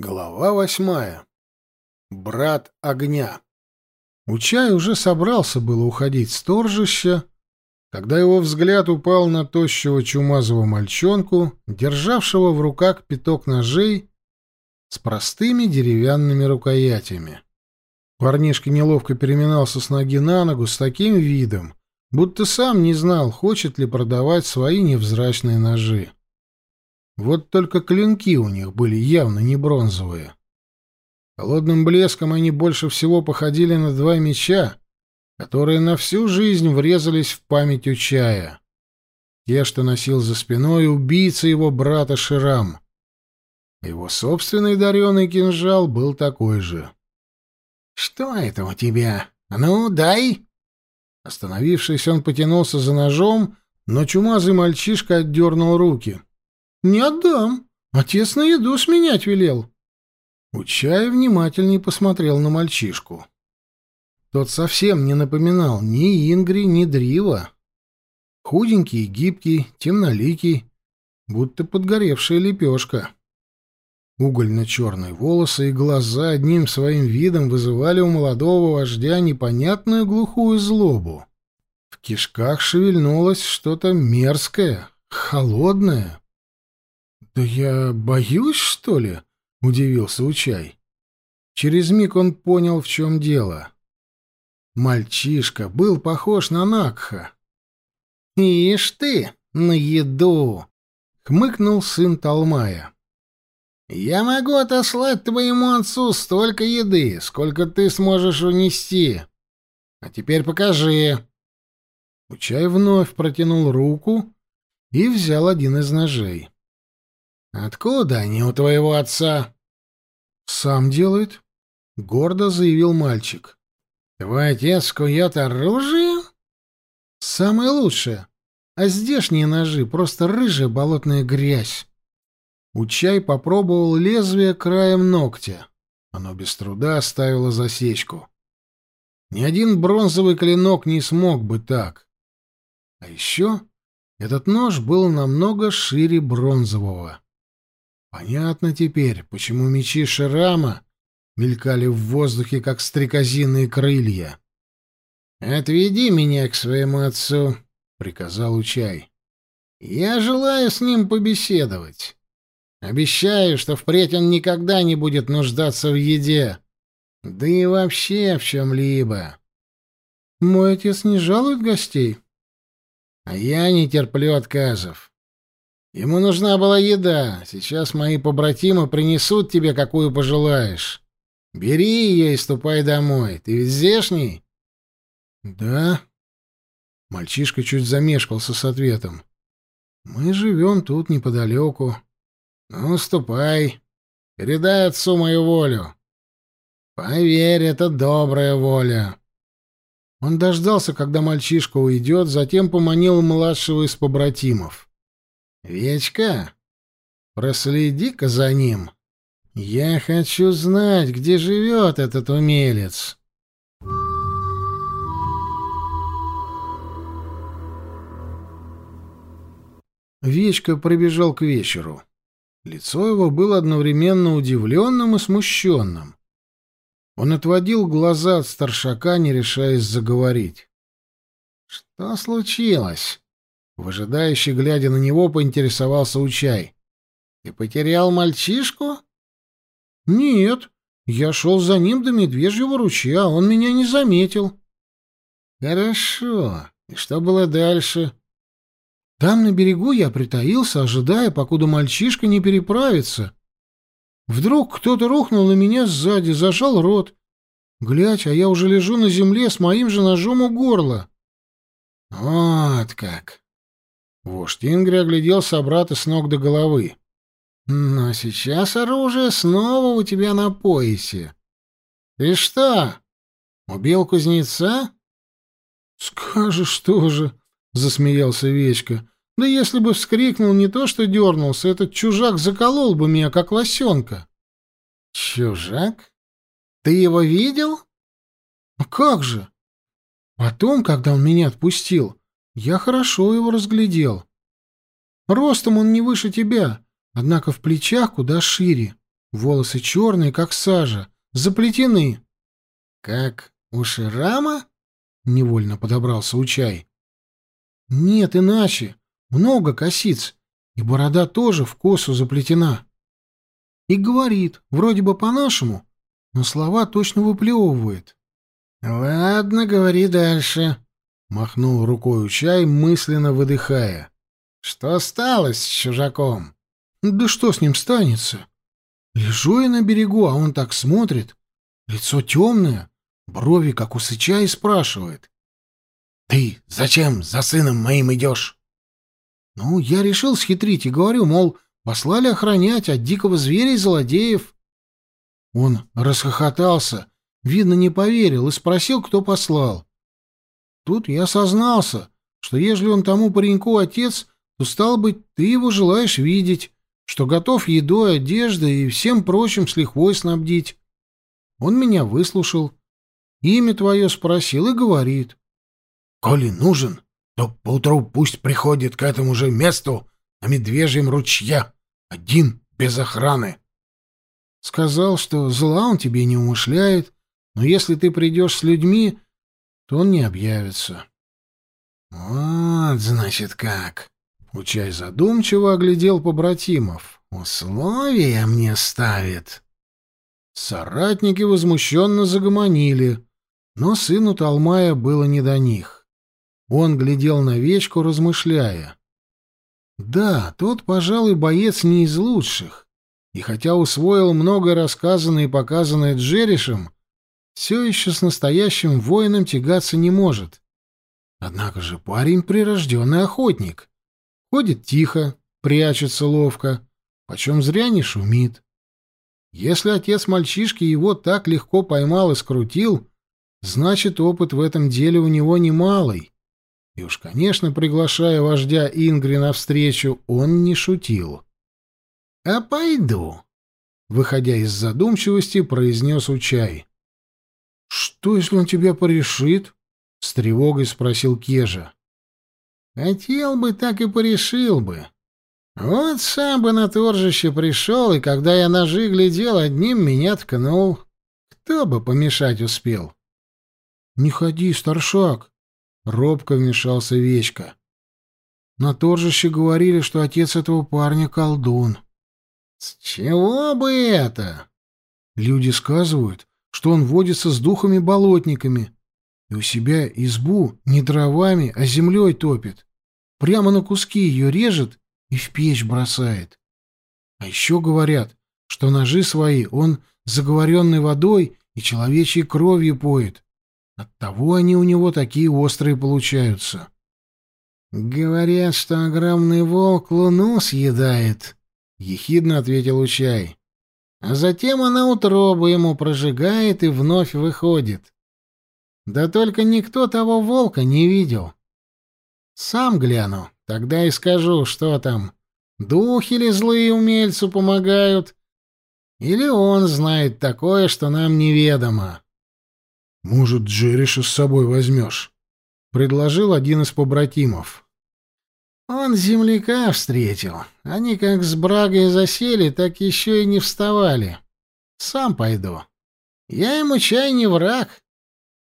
Глава восьмая. Брат огня. Учай уже собрался было уходить с торжища, когда его взгляд упал на тощего чумазого мальчонку, державшего в руках пяток ножей с простыми деревянными рукоятями. Парнишка неловко переминался с ноги на ногу с таким видом, будто сам не знал, хочет ли продавать свои невзрачные ножи. Вот только клинки у них были явно не бронзовые. Холодным блеском они больше всего походили на два меча, которые на всю жизнь врезались в память у чая. Те, что носил за спиной убийца его брата Ширам. Его собственный даренный кинжал был такой же. «Что это у тебя? А ну, дай!» Остановившись, он потянулся за ножом, но чумазый мальчишка отдернул руки. «Не отдам. Отец на еду сменять велел». Учай внимательней посмотрел на мальчишку. Тот совсем не напоминал ни Ингри, ни Дрива. Худенький, гибкий, темноликий, будто подгоревшая лепешка. Угольно-черные волосы и глаза одним своим видом вызывали у молодого вождя непонятную глухую злобу. В кишках шевельнулось что-то мерзкое, холодное. «Да я боюсь, что ли?» — удивился Учай. Через миг он понял, в чем дело. Мальчишка был похож на Накха. «Ишь ты, на еду!» — хмыкнул сын Талмая. «Я могу отослать твоему отцу столько еды, сколько ты сможешь унести. А теперь покажи». Учай вновь протянул руку и взял один из ножей. «Откуда они у твоего отца?» «Сам делает», — гордо заявил мальчик. «Твой отец кует оружие?» «Самое лучшее. А здешние ножи — просто рыжая болотная грязь». Учай попробовал лезвие краем ногтя. Оно без труда оставило засечку. Ни один бронзовый клинок не смог бы так. А еще этот нож был намного шире бронзового. Понятно теперь, почему мечи Ширама мелькали в воздухе, как стрекозиные крылья. «Отведи меня к своему отцу», — приказал Учай. «Я желаю с ним побеседовать. Обещаю, что впредь он никогда не будет нуждаться в еде, да и вообще в чем-либо». «Мой отец не жалует гостей?» «А я не терплю отказов. Ему нужна была еда. Сейчас мои побратимы принесут тебе, какую пожелаешь. Бери ее и ступай домой. Ты ведь здешний? Да. Мальчишка чуть замешкался с ответом. Мы живем тут неподалеку. Ну, ступай. Передай отцу мою волю. Поверь, это добрая воля. Он дождался, когда мальчишка уйдет, затем поманил младшего из побратимов. «Вечка, проследи-ка за ним. Я хочу знать, где живет этот умелец». Вечка пробежал к вечеру. Лицо его было одновременно удивленным и смущенным. Он отводил глаза от старшака, не решаясь заговорить. «Что случилось?» Выжидающий, глядя на него, поинтересовался Учай. «Ты потерял мальчишку?» «Нет, я шел за ним до Медвежьего ручья, он меня не заметил». «Хорошо. И что было дальше?» «Там на берегу я притаился, ожидая, покуда мальчишка не переправится. Вдруг кто-то рухнул на меня сзади, зажал рот. Глядь, а я уже лежу на земле с моим же ножом у горла». «Вот как!» Вождь Ингри оглядел собрата с ног до головы. «Но сейчас оружие снова у тебя на поясе. Ты что, убил кузнеца?» «Скажешь тоже», — засмеялся Вечка. «Да если бы вскрикнул не то, что дернулся, этот чужак заколол бы меня, как лосенка». «Чужак? Ты его видел?» «А как же? Потом, когда он меня отпустил, я хорошо его разглядел. Ростом он не выше тебя, однако в плечах куда шире. Волосы черные, как сажа, заплетены. Как у Ширама? Невольно подобрался Учай. Нет, иначе. Много косиц. И борода тоже в косу заплетена. И говорит, вроде бы по-нашему, но слова точно выплевывает. «Ладно, говори дальше», — махнул рукой Учай, мысленно выдыхая. «Что стало с чужаком?» «Да что с ним станется? Лежу я на берегу, а он так смотрит. Лицо темное, брови, как у сыча, и спрашивает. «Ты зачем за сыном моим идешь?» Ну, я решил схитрить и говорю, мол, послали охранять от дикого зверя и злодеев. Он расхохотался, видно, не поверил и спросил, кто послал. Тут я сознался, что ежели он тому пареньку отец, то, стал быть, ты его желаешь видеть, что готов едой, одеждой и всем прочим с лихвой снабдить. Он меня выслушал, имя твое спросил и говорит. — Коли нужен, то поутру пусть приходит к этому же месту на медвежьем ручье, один, без охраны. Сказал, что зла он тебе не умышляет, но если ты придешь с людьми, то он не объявится. — Вот, значит, как. Учай задумчиво оглядел побратимов. Условия мне ставит. Соратники возмущенно загомонили, но сыну Талмая было не до них. Он глядел на Вечку, размышляя. Да, тот, пожалуй, боец не из лучших. И хотя усвоил многое рассказанное и показанное Джеришем, все еще с настоящим воином тягаться не может. Однако же парень прирожденный охотник. Ходит тихо, прячется ловко, почем зря не шумит. Если отец мальчишки его так легко поймал и скрутил, значит, опыт в этом деле у него немалый. И уж, конечно, приглашая вождя Ингри навстречу, он не шутил. — А пойду, — выходя из задумчивости, произнес Учай. — Что, если он тебя порешит? — с тревогой спросил Кежа. — Хотел бы, так и порешил бы. Вот сам бы на торжище пришел, и когда я ножи глядел, одним меня ткнул. Кто бы помешать успел? — Не ходи, старшак, Робко вмешался Вечка. На торжище говорили, что отец этого парня колдун. С чего бы это? Люди сказывают, что он водится с духами-болотниками и у себя избу не дровами, а землей топит. Прямо на куски ее режет и в печь бросает. А еще говорят, что ножи свои он заговоренной водой и человечьей кровью поет. Оттого они у него такие острые получаются. «Говорят, что огромный волк луну съедает», — ехидно ответил Учай. «А затем она утробу ему прожигает и вновь выходит. Да только никто того волка не видел. Сам гляну, тогда и скажу, что там. Духи ли злые умельцу помогают? Или он знает такое, что нам неведомо?» «Может, Джериша с собой возьмешь?» — предложил один из побратимов. «Он земляка встретил. Они как с брагой засели, так еще и не вставали. Сам пойду. Я ему чай не враг,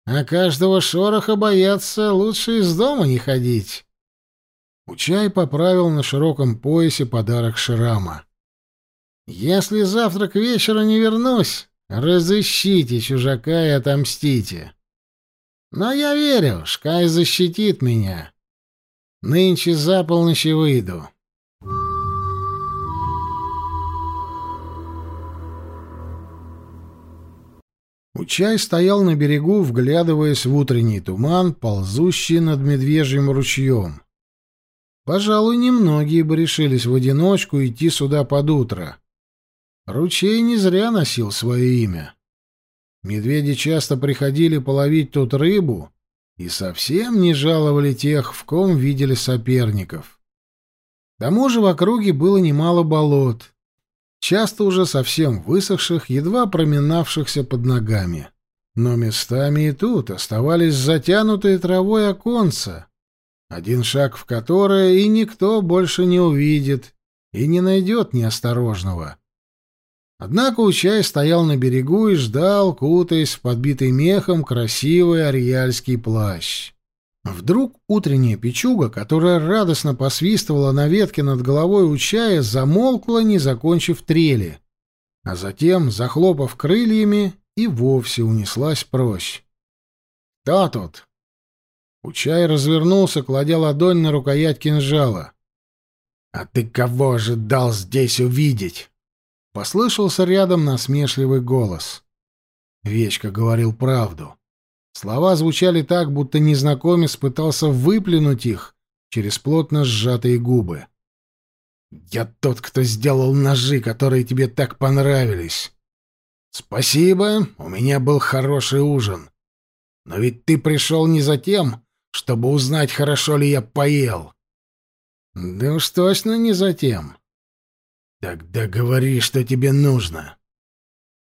а каждого шороха бояться лучше из дома не ходить». Учай поправил на широком поясе подарок Шрама. «Если завтра к вечеру не вернусь, Разыщите чужака и отомстите. Но я верю, Шкай защитит меня. Нынче за полночи выйду. Учай стоял на берегу, вглядываясь в утренний туман, ползущий над медвежьим ручьем. Пожалуй, немногие бы решились в одиночку идти сюда под утро. Ручей не зря носил свое имя. Медведи часто приходили половить тут рыбу и совсем не жаловали тех, в ком видели соперников. К тому же в округе было немало болот, часто уже совсем высохших, едва проминавшихся под ногами. Но местами и тут оставались затянутые травой оконца, один шаг в которое и никто больше не увидит и не найдет неосторожного. Однако Учай стоял на берегу и ждал, кутаясь в подбитый мехом красивый ариальский плащ. Вдруг утренняя печуга, которая радостно посвистывала на ветке над головой Учая, замолкла, не закончив трели, а затем, захлопав крыльями, и вовсе унеслась прочь. «Кто тут?» Учай развернулся, кладя ладонь на рукоять кинжала. «А ты кого ожидал здесь увидеть?» Послышался рядом насмешливый голос. Вечка говорил правду. Слова звучали так, будто незнакомец пытался выплюнуть их через плотно сжатые губы. «Я тот, кто сделал ножи, которые тебе так понравились. Спасибо, у меня был хороший ужин. Но ведь ты пришел не за тем, чтобы узнать, хорошо ли я поел. Да уж точно не за тем. Тогда говори, что тебе нужно.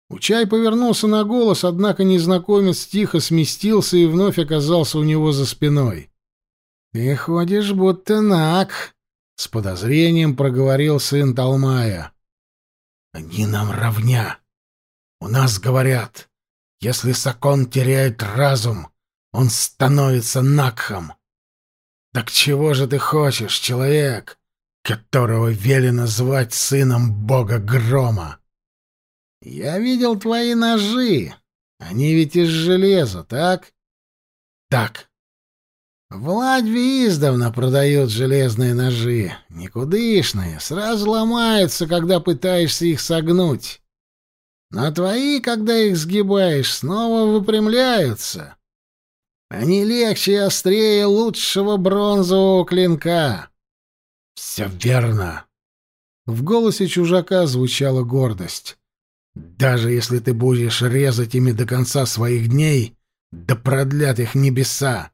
Учай повернулся на голос, однако незнакомец тихо сместился и вновь оказался у него за спиной. «Ты ходишь будто наг», — с подозрением проговорил сын Талмая. «Они нам равня. У нас говорят, если Сакон теряет разум, он становится Накхом. Так чего же ты хочешь, человек, которого велено звать сыном бога Грома? Я видел твои ножи. Они ведь из железа, так? Так. В Ладьве издавна продают железные ножи. Никудышные, сразу ломаются, когда пытаешься их согнуть. Но твои, когда их сгибаешь, снова выпрямляются. Они легче и острее лучшего бронзового клинка. Все верно. В голосе чужака звучала гордость. Даже если ты будешь резать ими до конца своих дней, да продлят их небеса,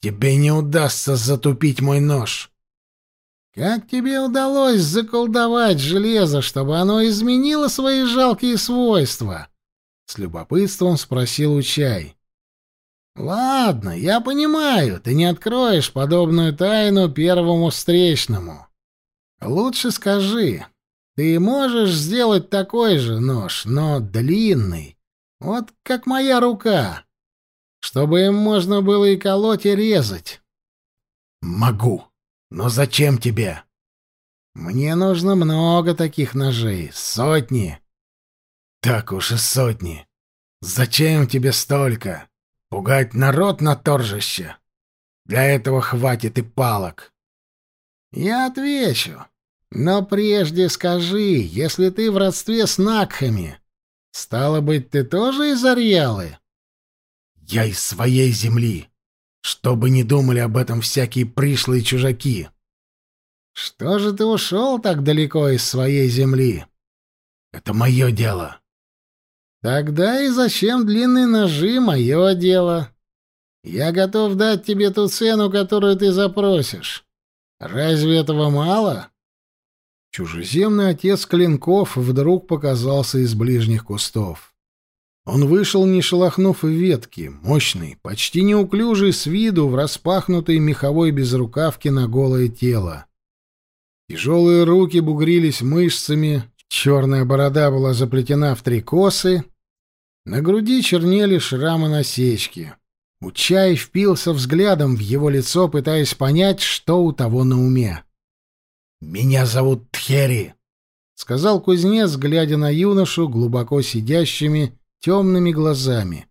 тебе не удастся затупить мой нож. Как тебе удалось заколдовать железо, чтобы оно изменило свои жалкие свойства? С любопытством спросил Учай. Ладно, я понимаю, ты не откроешь подобную тайну первому встречному. Лучше скажи, ты можешь сделать такой же нож, но длинный, вот как моя рука, чтобы им можно было и колоть, и резать? Могу. Но зачем тебе? Мне нужно много таких ножей, сотни. Так уж и сотни. Зачем тебе столько? Пугать народ на торжище? Для этого хватит и палок. Я отвечу. Но прежде скажи, если ты в родстве с Накхами, стало быть, ты тоже из Арьялы? Я из своей земли. Что бы ни думали об этом всякие пришлые чужаки. Что же ты ушел так далеко из своей земли? Это мое дело. Тогда и зачем длинные ножи — мое дело. Я готов дать тебе ту цену, которую ты запросишь. Разве этого мало? Чужеземный отец Клинков вдруг показался из ближних кустов. Он вышел, не шелохнув ветки, мощный, почти неуклюжий с виду в распахнутой меховой безрукавке на голое тело. Тяжелые руки бугрились мышцами, черная борода была заплетена в три косы, на груди чернели шрамы насечки. Учай впился взглядом в его лицо, пытаясь понять, что у того на уме. «Меня зовут Тхери», — сказал кузнец, глядя на юношу глубоко сидящими темными глазами.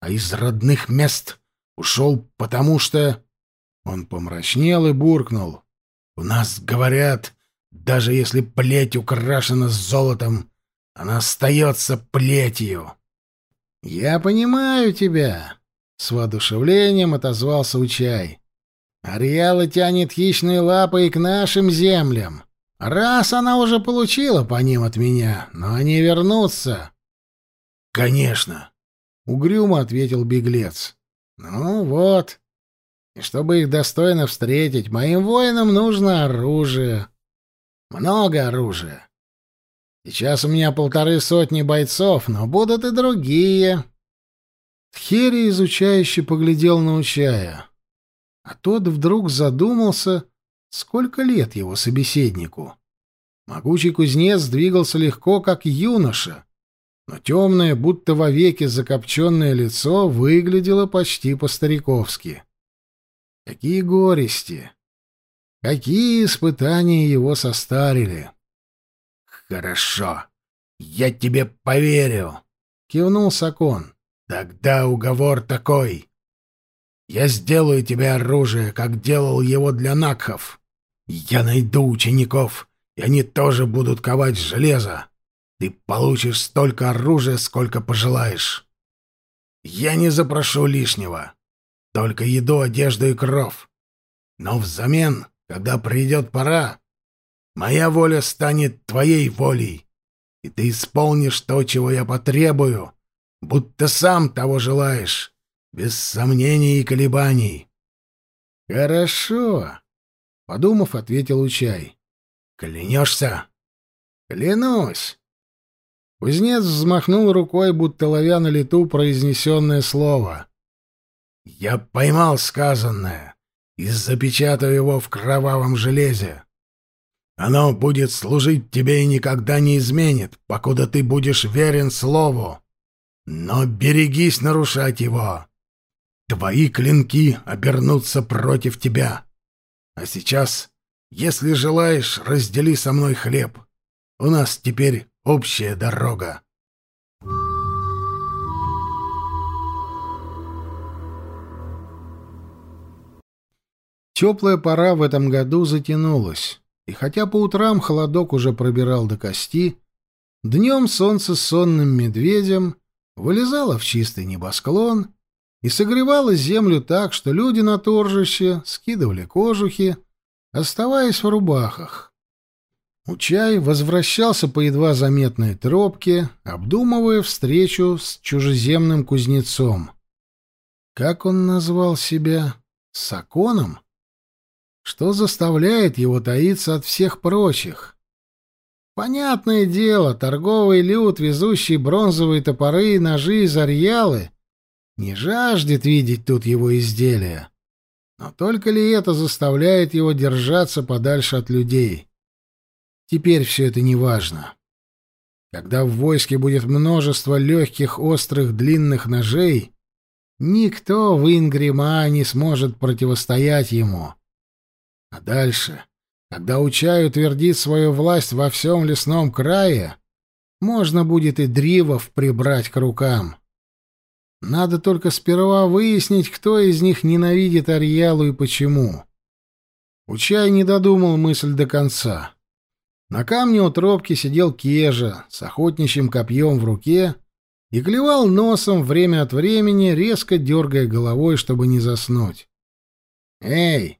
«А из родных мест ушел, потому что...» Он помрачнел и буркнул. «У нас говорят, даже если плеть украшена золотом, она остается плетью. «Я понимаю тебя», — с воодушевлением отозвался Учай. «Ариала тянет хищные лапы и к нашим землям. Раз она уже получила по ним от меня, но они вернутся». «Конечно», — угрюмо ответил беглец. «Ну вот. И чтобы их достойно встретить, моим воинам нужно оружие. Много оружия. Сейчас у меня полторы сотни бойцов, но будут и другие. Тхери изучающе поглядел на Учая, а тот вдруг задумался, сколько лет его собеседнику. Могучий кузнец двигался легко, как юноша, но темное, будто вовеки закопченное лицо выглядело почти по-стариковски. Какие горести! Какие испытания его состарили! «Хорошо, я тебе поверю», — кивнул Сакон. «Тогда уговор такой. Я сделаю тебе оружие, как делал его для Накхов. Я найду учеников, и они тоже будут ковать железо. Ты получишь столько оружия, сколько пожелаешь. Я не запрошу лишнего, только еду, одежду и кров. Но взамен, когда придет пора, моя воля станет твоей волей, и ты исполнишь то, чего я потребую, будто сам того желаешь, без сомнений и колебаний. — Хорошо, — подумав, ответил Учай. — Клянешься? — Клянусь. Кузнец взмахнул рукой, будто ловя на лету произнесенное слово. «Я поймал сказанное и запечатаю его в кровавом железе. Оно будет служить тебе и никогда не изменит, покуда ты будешь верен слову. Но берегись нарушать его. Твои клинки обернутся против тебя. А сейчас, если желаешь, раздели со мной хлеб. У нас теперь Общая дорога. Теплая пора в этом году затянулась, и хотя по утрам холодок уже пробирал до кости, днем солнце с сонным медведем вылезало в чистый небосклон и согревало землю так, что люди на торжище скидывали кожухи, оставаясь в рубахах. Учай возвращался по едва заметной тропке, обдумывая встречу с чужеземным кузнецом. Как он назвал себя? Саконом? Что заставляет его таиться от всех прочих? Понятное дело, торговый люд, везущий бронзовые топоры и ножи из Арьялы, не жаждет видеть тут его изделия. Но только ли это заставляет его держаться подальше от людей? Теперь все это не важно. Когда в войске будет множество легких, острых, длинных ножей, никто в Ингрима не сможет противостоять ему. А дальше, когда Учай утвердит свою власть во всем лесном крае, можно будет и дривов прибрать к рукам. Надо только сперва выяснить, кто из них ненавидит Арьялу и почему. Учай не додумал мысль до конца. На камне у тропки сидел Кежа с охотничьим копьем в руке и клевал носом время от времени, резко дергая головой, чтобы не заснуть. «Эй,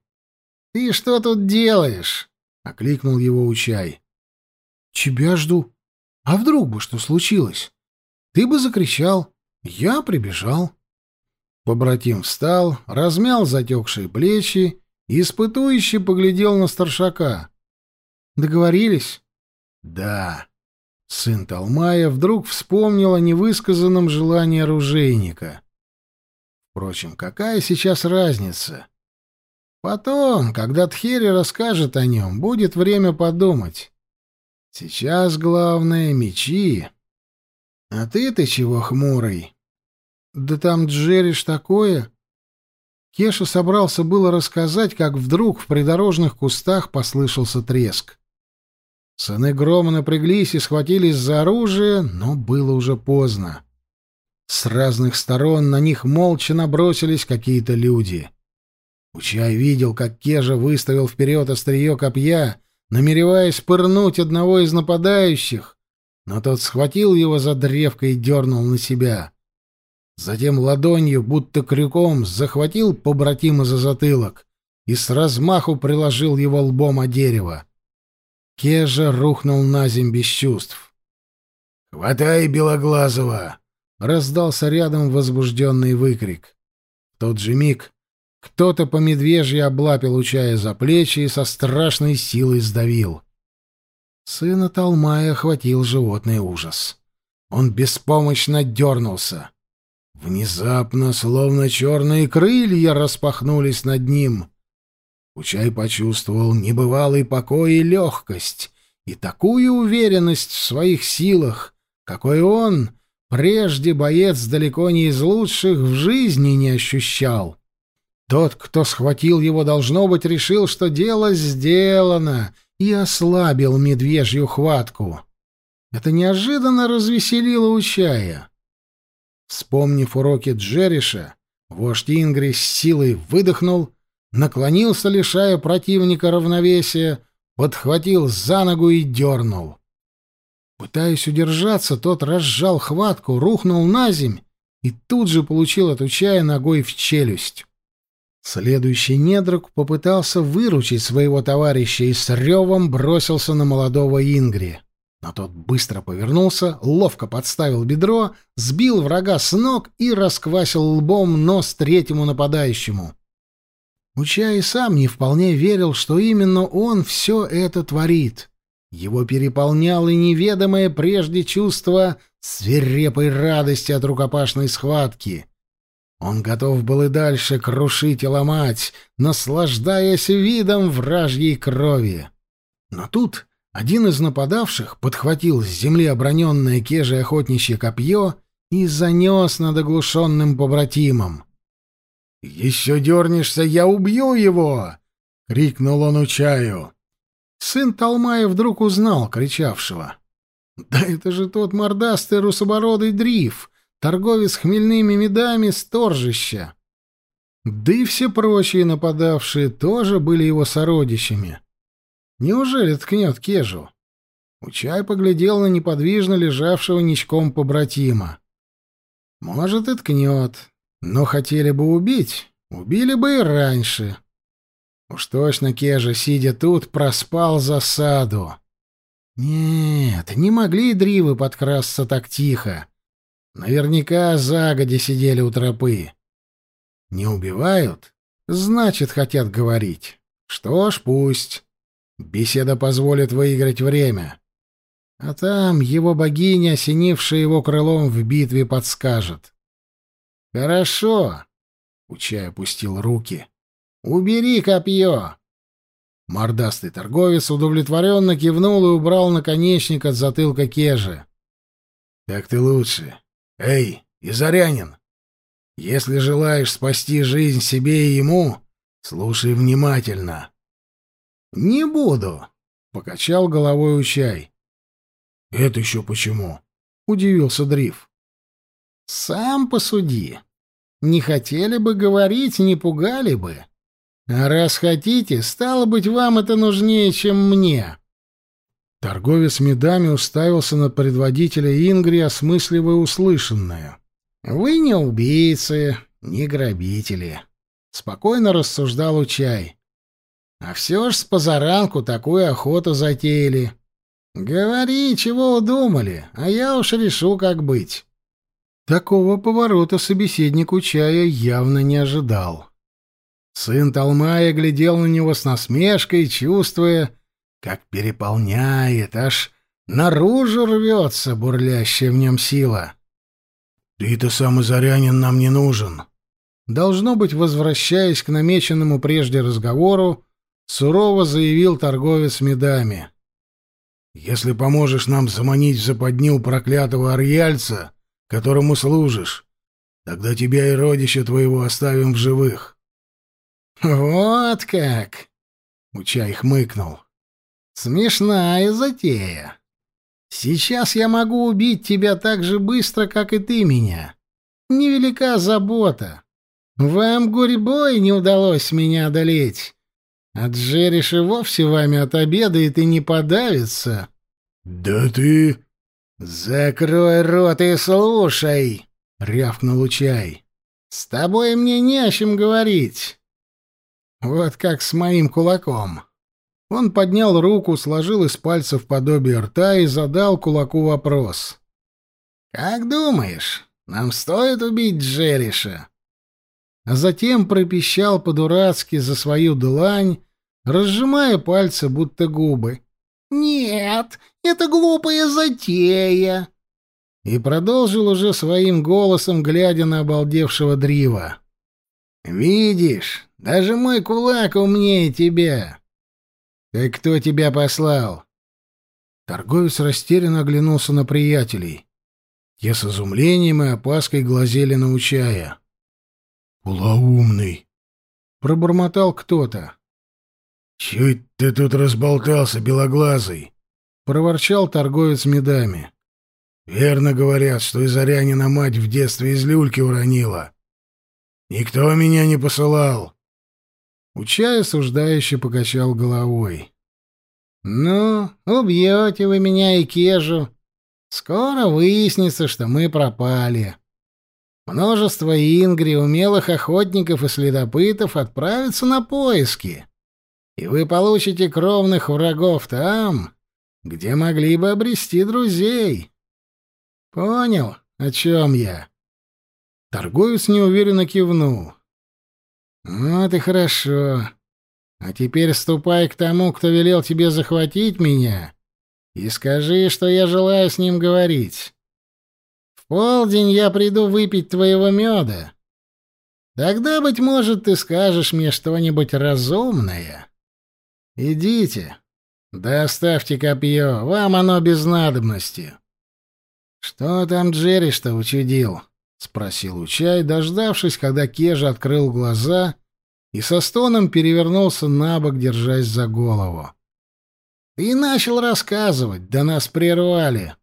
ты что тут делаешь?» — окликнул его Учай. «Тебя жду. А вдруг бы что случилось? Ты бы закричал. Я прибежал». Побратим встал, размял затекшие плечи и испытующе поглядел на старшака. Договорились? Да. Сын Талмая вдруг вспомнил о невысказанном желании оружейника. Впрочем, какая сейчас разница? Потом, когда Тхери расскажет о нем, будет время подумать. Сейчас главное — мечи. А ты-то чего хмурый? Да там Джериш такое... Кеша собрался было рассказать, как вдруг в придорожных кустах послышался треск. Сыны грома напряглись и схватились за оружие, но было уже поздно. С разных сторон на них молча набросились какие-то люди. Учай видел, как Кежа выставил вперед острие копья, намереваясь пырнуть одного из нападающих, но тот схватил его за древко и дернул на себя. Затем ладонью, будто крюком, захватил побратима за затылок и с размаху приложил его лбом о дерево. Кежа рухнул на земь без чувств. «Хватай Белоглазого!» — раздался рядом возбужденный выкрик. В тот же миг кто-то по медвежьи облапил Учая за плечи и со страшной силой сдавил. Сына Талмая охватил животный ужас. Он беспомощно дернулся. Внезапно, словно черные крылья, распахнулись над ним — Учай почувствовал небывалый покой и легкость и такую уверенность в своих силах, какой он, прежде боец далеко не из лучших, в жизни не ощущал. Тот, кто схватил его, должно быть, решил, что дело сделано, и ослабил медвежью хватку. Это неожиданно развеселило Учая. Вспомнив уроки Джериша, вождь Ингри с силой выдохнул, наклонился, лишая противника равновесия, подхватил за ногу и дернул. Пытаясь удержаться, тот разжал хватку, рухнул на земь и тут же получил от Учая ногой в челюсть. Следующий недруг попытался выручить своего товарища и с ревом бросился на молодого Ингри. Но тот быстро повернулся, ловко подставил бедро, сбил врага с ног и расквасил лбом нос третьему нападающему. Учай сам не вполне верил, что именно он все это творит. Его переполняло неведомое прежде чувство свирепой радости от рукопашной схватки — он готов был и дальше крушить и ломать, наслаждаясь видом вражьей крови. Но тут один из нападавших подхватил с земли оброненное кежей охотничье копье и занес над оглушенным побратимом. «Еще дернешься, я убью его!» — крикнул он Учаю. Сын Талмая вдруг узнал кричавшего. «Да это же тот мордастый русобородый дриф!» Торговец хмельными медами сторжища. Да и все прочие нападавшие тоже были его сородичами. Неужели ткнет Кежу? Учай поглядел на неподвижно лежавшего ничком побратима. Может, и ткнет, но хотели бы убить, убили бы и раньше. Уж точно Кежа, сидя тут, проспал засаду. Нет, не могли дривы подкрасться так тихо. Наверняка загоди сидели у тропы. Не убивают? Значит, хотят говорить. Что ж, пусть. Беседа позволит выиграть время. А там его богиня, осенившая его крылом в битве, подскажет. «Хорошо», — Учай опустил руки, — «убери копье». Мордастый торговец удовлетворенно кивнул и убрал наконечник от затылка кежи. «Так ты лучше. «Эй, Изарянин, если желаешь спасти жизнь себе и ему, слушай внимательно». «Не буду», — покачал головой Учай. «Это еще почему?» — удивился Дриф. «Сам посуди. Не хотели бы говорить, не пугали бы. А раз хотите, стало быть, вам это нужнее, чем мне». Торговец медами уставился на предводителя Ингри, осмысливая услышанное. «Вы не убийцы, не грабители», — спокойно рассуждал Учай. «А все ж с позаранку такую охоту затеяли. Говори, чего удумали, а я уж решу, как быть». Такого поворота собеседник Учая явно не ожидал. Сын Талмая глядел на него с насмешкой, чувствуя, как переполняет, аж наружу рвется бурлящая в нем сила. «Ты-то сам изорянин нам не нужен». Должно быть, возвращаясь к намеченному прежде разговору, сурово заявил торговец медами. «Если поможешь нам заманить в западню проклятого арьяльца, которому служишь, тогда тебя и родища твоего оставим в живых». «Вот как!» — Учай хмыкнул. Смешная затея. Сейчас я могу убить тебя так же быстро, как и ты меня. Невелика забота. Вам, гурьбой, не удалось меня одолеть. А Джериш и вовсе вами отобедает и не подавится. — Да ты... — Закрой рот и слушай, — рявкнул Учай. — С тобой мне не о чем говорить. Вот как с моим кулаком. Он поднял руку, сложил из пальцев подобие рта и задал кулаку вопрос. «Как думаешь, нам стоит убить Джериша?» А затем пропищал по-дурацки за свою длань, разжимая пальцы, будто губы. «Нет, это глупая затея!» И продолжил уже своим голосом, глядя на обалдевшего Дрива. «Видишь, даже мой кулак умнее тебя. «Так кто тебя послал?» Торговец растерянно оглянулся на приятелей. Те с изумлением и опаской глазели на Учая. «Полоумный!» — пробормотал кто-то. «Чуть ты тут разболтался, белоглазый!» — проворчал торговец медами. «Верно говорят, что и Зарянина мать в детстве из люльки уронила. Никто меня не посылал. Учай осуждающе покачал головой. «Ну, убьете вы меня и Кежу. Скоро выяснится, что мы пропали. Множество ингри, умелых охотников и следопытов отправятся на поиски, и вы получите кровных врагов там, где могли бы обрести друзей. Понял, о чем я?» Торговец неуверенно кивнул. «Вот и хорошо. А теперь ступай к тому, кто велел тебе захватить меня, и скажи, что я желаю с ним говорить. В полдень я приду выпить твоего меда. Тогда, быть может, ты скажешь мне что-нибудь разумное. Идите, да оставьте копье, вам оно без надобности». «Что там Джерри что учудил?» — спросил Учай, дождавшись, когда Кежа открыл глаза и со стоном перевернулся на бок, держась за голову. «Ты начал рассказывать, да нас прервали».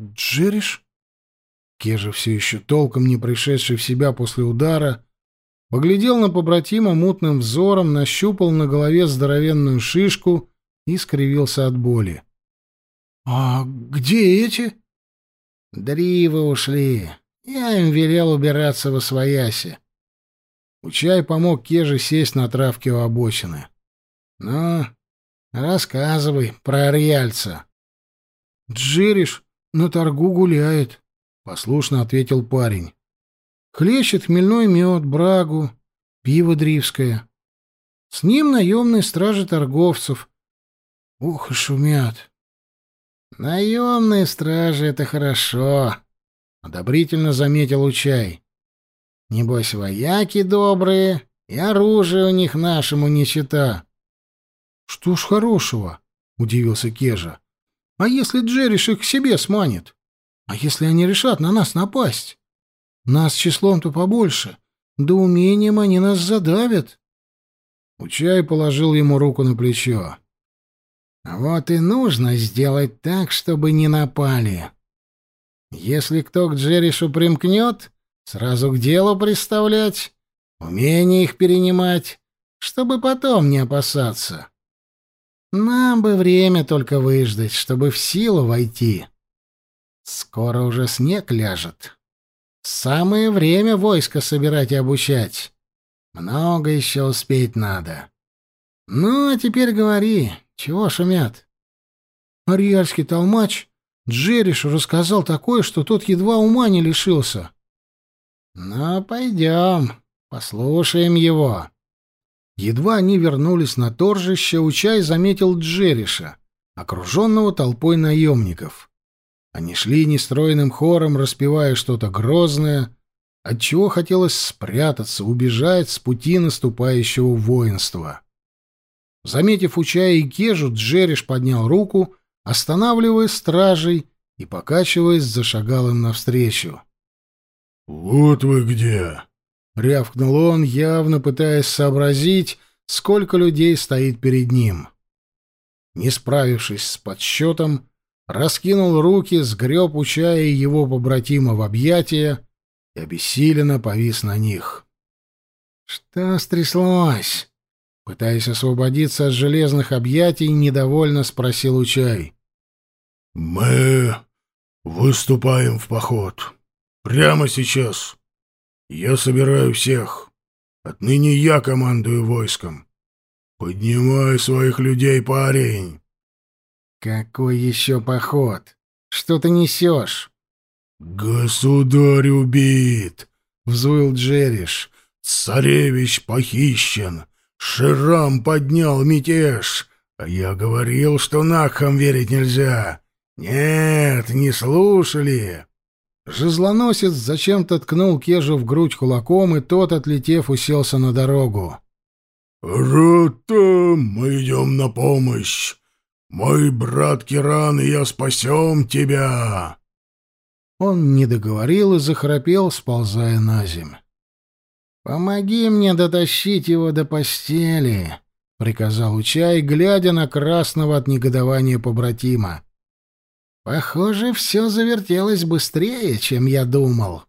«Джериш?» Кежа, все еще толком не пришедший в себя после удара, поглядел на побратима мутным взором, нащупал на голове здоровенную шишку и скривился от боли. «А где эти?» «Дривы ушли. Я им велел убираться во свояси. Учай помог Кеже сесть на травке у обочины. «Ну, рассказывай про Ариальца». «Джериш на торгу гуляет», — послушно ответил парень. «Хлещет хмельной мед, брагу, пиво дривское. С ним наемные стражи торговцев. Ох и шумят». «Наемные стражи — это хорошо», одобрительно заметил Учай. Небось, вояки добрые, и оружие у них нашему не чита. Что ж хорошего? удивился Кежа. А если Джериш их к себе сманит? А если они решат на нас напасть? Нас числом-то побольше, да умением они нас задавят. Учай положил ему руку на плечо. Вот и нужно сделать так, чтобы не напали. Если кто к Джеришу примкнет, сразу к делу приставлять, умение их перенимать, чтобы потом не опасаться. Нам бы время только выждать, чтобы в силу войти. Скоро уже снег ляжет. Самое время войско собирать и обучать. Много еще успеть надо. Ну, а теперь говори, чего шумят? Ариальский толмач Джериш рассказал такое, что тот едва ума не лишился. «Ну, пойдем, послушаем его». Едва они вернулись на торжище, Учай заметил Джериша, окруженного толпой наемников. Они шли нестроенным хором, распевая что-то грозное, отчего хотелось спрятаться, убежать с пути наступающего воинства. Заметив Учая и Кежу, Джериш поднял руку — останавливая стражей и, покачиваясь, зашагал им навстречу. «Вот вы где!» — рявкнул он, явно пытаясь сообразить, сколько людей стоит перед ним. Не справившись с подсчетом, раскинул руки, сгреб Учая и его побратима в объятия и обессиленно повис на них. «Что стряслось?» Пытаясь освободиться от железных объятий, недовольно спросил Учай. «Мы выступаем в поход. Прямо сейчас. Я собираю всех. Отныне я командую войском. Поднимай своих людей, парень!» «Какой еще поход? Что ты несешь?» «Государь убит!» — взвыл Джериш. «Царевич похищен. Ширам поднял мятеж, а я говорил, что Накхам верить нельзя. Нет, не слушали. Жезлоносец зачем-то ткнул Кежу в грудь кулаком, и тот, отлетев, уселся на дорогу. «Рота, мы идем на помощь. Мой брат Киран и я спасем тебя!» Он не договорил и захрапел, сползая на земь. «Помоги мне дотащить его до постели», — приказал Учай, глядя на красного от негодования побратима. «Похоже, все завертелось быстрее, чем я думал».